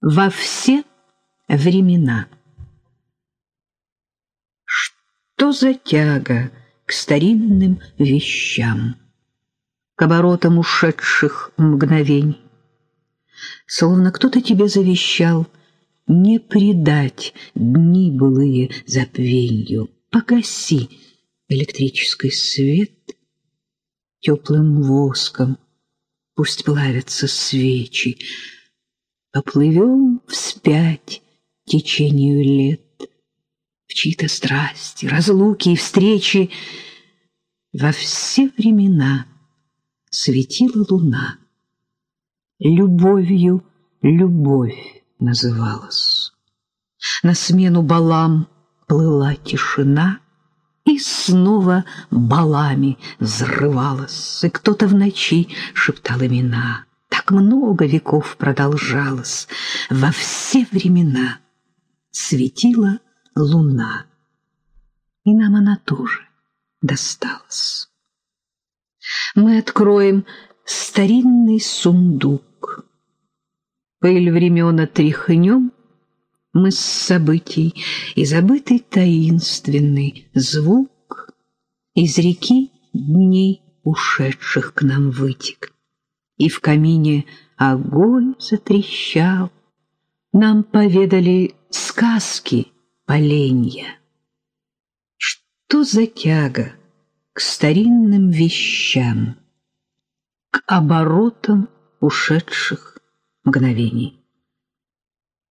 во все времена. Что за тяга к старинным вещам, к оборотам ушедших мгновений? Словно кто-то тебе завещал не предать дни былые забвенью. Погаси электрический свет теплым воском, пусть плавятся свечи, Поплывем вспять течению лет, В чьи-то страсти, разлуки и встречи. Во все времена светила луна. Любовью любовь называлась. На смену балам плыла тишина, И снова балами взрывалась, И кто-то в ночи шептал имена — так много веков продолжалось, во все времена светила луна, и нам она тоже досталась. Мы откроем старинный сундук, пыль времен отряхнем, мы с событий и забытый таинственный звук из реки дней ушедших к нам вытек и в камине огонь затрещал. Нам поведали сказки поленья. Что за тяга к старинным вещам, к оборотам ушедших мгновений?